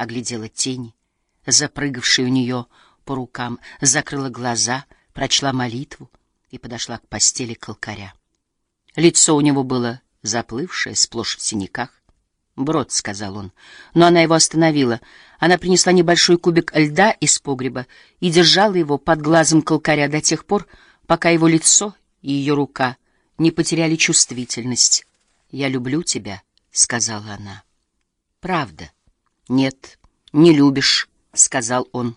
оглядела тени, запрыгавшие у нее по рукам, закрыла глаза, прочла молитву и подошла к постели колкаря. Лицо у него было заплывшее, сплошь в синяках. «Брод», — сказал он. Но она его остановила. Она принесла небольшой кубик льда из погреба и держала его под глазом колкаря до тех пор, пока его лицо и ее рука не потеряли чувствительность. «Я люблю тебя», — сказала она. «Правда». «Нет, не любишь», — сказал он.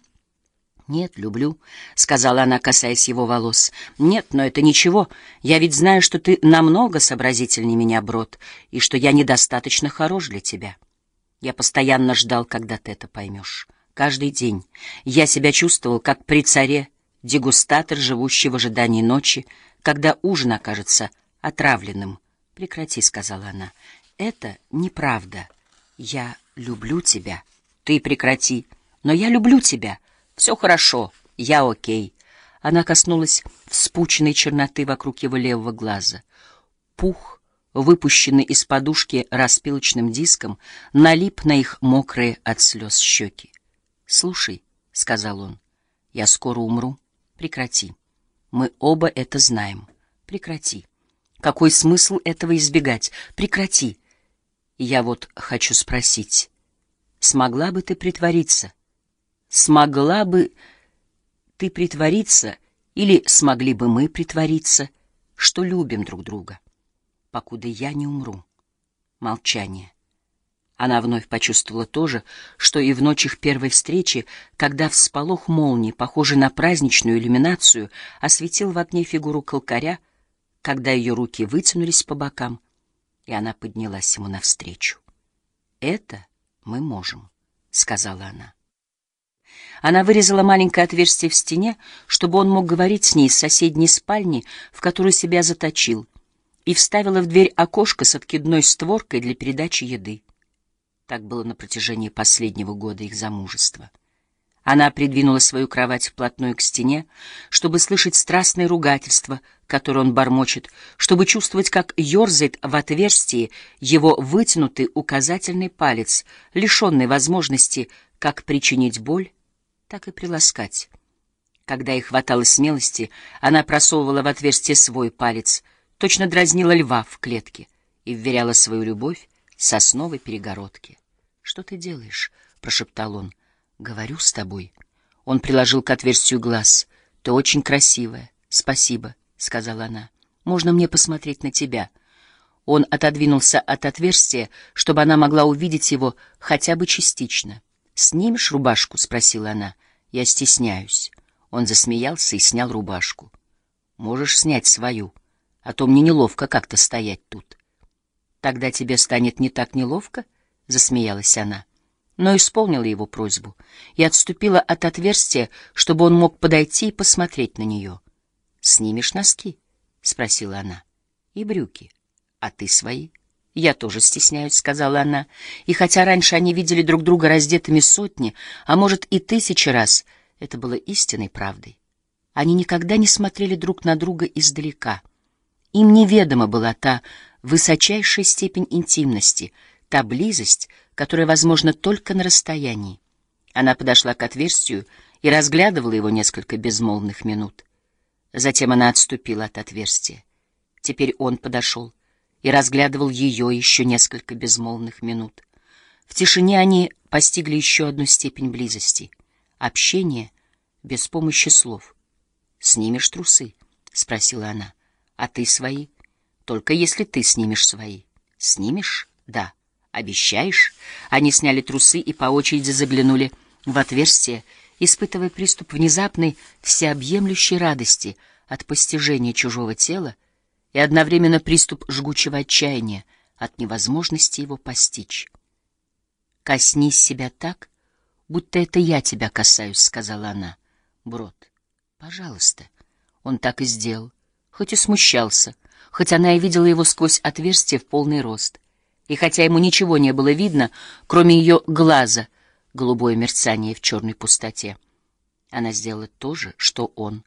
«Нет, люблю», — сказала она, касаясь его волос. «Нет, но это ничего. Я ведь знаю, что ты намного сообразительнее меня, Брод, и что я недостаточно хорош для тебя. Я постоянно ждал, когда ты это поймешь. Каждый день я себя чувствовал, как при царе, дегустатор, живущий в ожидании ночи, когда ужин окажется отравленным. «Прекрати», — сказала она. «Это неправда. Я люблю тебя. Ты прекрати. Но я люблю тебя». Все хорошо, я окей. Она коснулась вспученной черноты вокруг его левого глаза. Пух, выпущенный из подушки распилочным диском, налип на их мокрые от слез щеки. «Слушай», — сказал он, — «я скоро умру. Прекрати. Мы оба это знаем. Прекрати. Какой смысл этого избегать? Прекрати. Я вот хочу спросить, смогла бы ты притвориться?» смогла бы ты притвориться, или смогли бы мы притвориться, что любим друг друга, покуда я не умру. Молчание. Она вновь почувствовала то же, что и в ночь их первой встречи, когда всполох молнии, похожий на праздничную иллюминацию, осветил в окне фигуру колкаря, когда ее руки вытянулись по бокам, и она поднялась ему навстречу. «Это мы можем», — сказала она. Она вырезала маленькое отверстие в стене, чтобы он мог говорить с ней из соседней спальни, в которую себя заточил, и вставила в дверь окошко с откидной створкой для передачи еды. Так было на протяжении последнего года их замужества. Она придвинула свою кровать вплотную к стене, чтобы слышать страстное ругательство, которое он бормочет, чтобы чувствовать, как ерзает в отверстии его вытянутый указательный палец, лишенный возможности как причинить боль, так и приласкать. Когда ей хватало смелости, она просовывала в отверстие свой палец, точно дразнила льва в клетке и вверяла свою любовь сосновой перегородке. — Что ты делаешь? — прошептал он. — Говорю с тобой. Он приложил к отверстию глаз. — Ты очень красивая. — Спасибо, — сказала она. — Можно мне посмотреть на тебя? Он отодвинулся от отверстия, чтобы она могла увидеть его хотя бы частично. — Снимешь рубашку? — спросила она. Я стесняюсь. Он засмеялся и снял рубашку. Можешь снять свою, а то мне неловко как-то стоять тут. Тогда тебе станет не так неловко, — засмеялась она. Но исполнила его просьбу и отступила от отверстия, чтобы он мог подойти и посмотреть на нее. — Снимешь носки? — спросила она. — И брюки. А ты свои? — Я тоже стесняюсь, — сказала она. И хотя раньше они видели друг друга раздетыми сотни, а может и тысячи раз, это было истинной правдой. Они никогда не смотрели друг на друга издалека. Им неведома была та высочайшая степень интимности, та близость, которая возможна только на расстоянии. Она подошла к отверстию и разглядывала его несколько безмолвных минут. Затем она отступила от отверстия. Теперь он подошел и разглядывал ее еще несколько безмолвных минут. В тишине они постигли еще одну степень близости — общение без помощи слов. «Снимешь трусы?» — спросила она. «А ты свои?» «Только если ты снимешь свои». «Снимешь?» «Да». «Обещаешь?» Они сняли трусы и по очереди заглянули в отверстие, испытывая приступ внезапной всеобъемлющей радости от постижения чужого тела и одновременно приступ жгучего отчаяния от невозможности его постичь. «Коснись себя так, будто это я тебя касаюсь», — сказала она. «Брод, пожалуйста». Он так и сделал, хоть и смущался, хоть она и видела его сквозь отверстие в полный рост. И хотя ему ничего не было видно, кроме ее глаза, голубое мерцание в черной пустоте, она сделала то же, что он.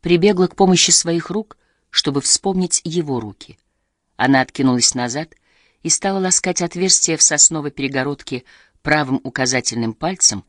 Прибегла к помощи своих рук — чтобы вспомнить его руки. Она откинулась назад и стала ласкать отверстие в сосновой перегородке правым указательным пальцем